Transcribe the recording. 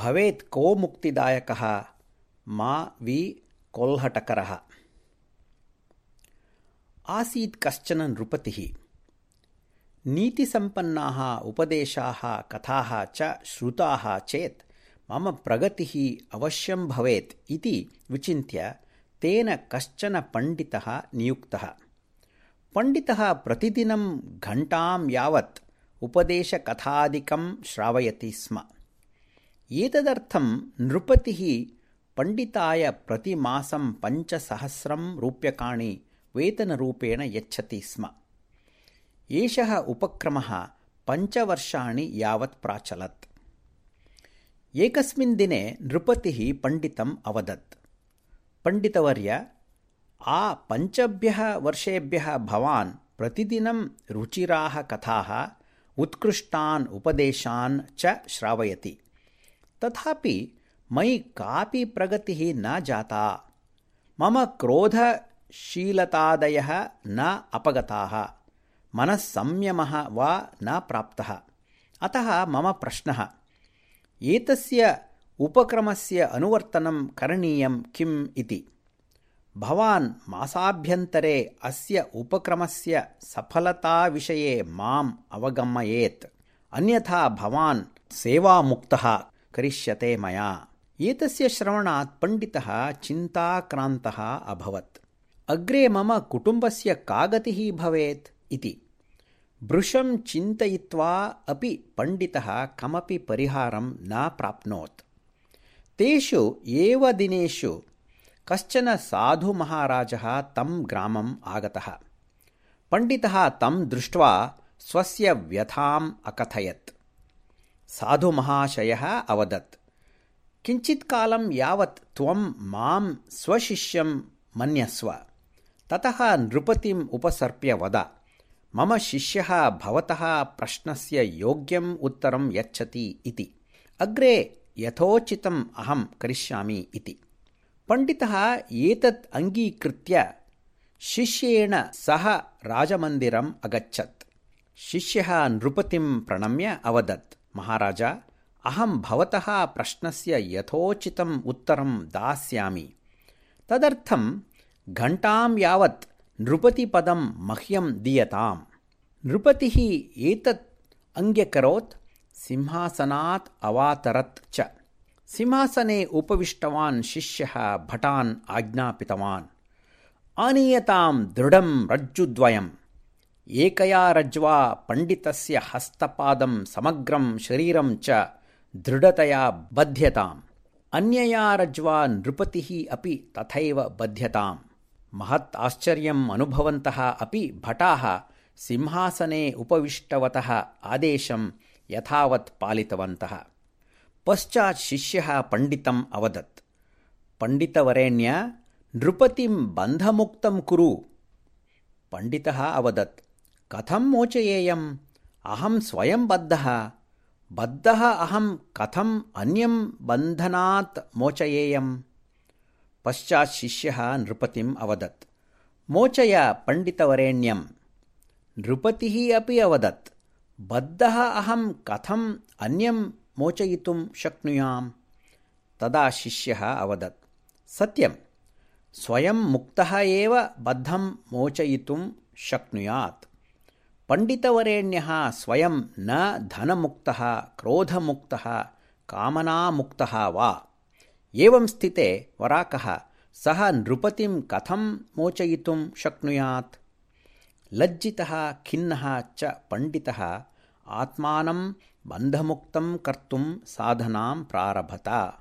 भवेत् को मुक्तिदायकः? मा वि कोल्हटकरः। आसीत् कश्चन नृपतिः। नीतिसम्पन्नाः उपदेशाः कथाः च श्रुताः चेत् मम प्रगतिः अवश्यं भवेत् इति विचिन्त्य तेन कश्चन पण्डितः नियुक्तः। पण्डितः प्रतिदिनं घण्टां यावत् उपदेशकथादिकं श्रावयति स्म एतदर्थं नृपतिः पण्डिताय प्रतिमासं पञ्चसहस्रं रूप्यकाणि वेतनरूपेण यच्छति स्म। एषः उपक्रमः पञ्चवर्षाणि यावत् प्राचलत्। एकस्मिन् दिने नृपतिः पण्डितम् अवदत्। पण्डितवर्य आ पञ्चभ्यः वर्षेभ्यः भवान् प्रतिदिनं रुचिराः कथाः उत्कृष्टान् उपदेशान् च श्रावयति तथापि मयि कापि प्रगतिः न जाता। मम क्रोधशीलतादयः न अपगताः। मनस्संयमः वा न प्राप्तः। अतः मम प्रश्नः एतस्य उपक्रमस्य अनुवर्तनं करणीयं किम् इति? भवान् मासाभ्यन्तरे अस्य उपक्रमस्य सफलताविषये माम् अवगमयेत्। अन्यथा भवान् सेवामुक्तः करिष्यते मया। एतस्य श्रवणात् पण्डितः चिन्ताक्रान्तः अभवत्। अग्रे मम कुटुम्बस्य का गतिः भवेत् इति। भृशं चिन्तयित्वा अपि पण्डितः कमपि परिहारं न प्राप्नोत्। तेषु एव दिनेषु कश्चन साधुमहाराजः तं ग्रामम् आगतः। पण्डितः तं दृष्ट्वा स्वस्य व्यथाम् अकथयत् साधुमहाशयः अवदत्। किञ्चित्कालं यावत् त्वं मां स्वशिष्यं मन्यस्व। ततः नृपतिम् उपसर्प्य वद मम शिष्यः भवतः प्रश्नस्य योग्यम् उत्तरं यच्छति इति। अग्रे यथोचितम् अहं करिष्यामि इति। पण्डितः एतत् अङ्गीकृत्य शिष्येण सह राजमन्दिरम् अगच्छत्। शिष्यः नृपतिं प्रणम्य अवदत् महाराज अहं भवतः प्रश्नस्य यथोचितम् उत्तरं दास्यामि तदर्थं घण्टां यावत् नृपतिपदं मह्यं दीयताम् नृपतिः एतत् अङ्ग्यकरोत् सिंहासनात् अवातरत् च सिंहासने उपविष्टवान् शिष्यः भटान् आज्ञापितवान् आनीयतां दृढं रज्जुद्वयम् एकया रज्ज्वा पण्डितस्य हस्तपादं समग्रं शरीरं च दृढतया बध्यताम् अन्यया रज्ज्वा नृपतिः अपि तथैव बध्यताम् महत् आश्चर्यम् अनुभवन्तः अपि भटाः सिंहासने उपविष्टवतः आदेशं यथावत् पालितवन्तः पश्चात् शिष्यः पण्डितम् अवदत् पण्डितवरेण्य नृपतिं बन्धमुक्तं कुरु पण्डितः अवदत् कथं मोचयेयम्? अहं स्वयं बद्धः। बद्धः अहं कथम् अन्यं बन्धनात् मोचयेयम्? पश्चात् शिष्यः नृपतिम् अवदत्। मोचय पण्डितवरेण्यम्। नृपतिः अपि अवदत्। बद्धः अहं कथम् अन्यं मोचयितुं शक्नुयाम्? तदा शिष्यः अवदत्। सत्यं स्वयं मुक्तः एव बद्धं मोचयितुं शक्नुयात् पण्डितवरेण्यः स्वयं न धनमुक्तः क्रोधमुक्तः कामनामुक्तः वा? एवं स्थिते वराकः सः नृपतिं कथं मोचयितुं शक्नुयात्? लज्जितः खिन्नः च पण्डितः आत्मानं बन्धमुक्तं कर्तुं साधनां प्रारभत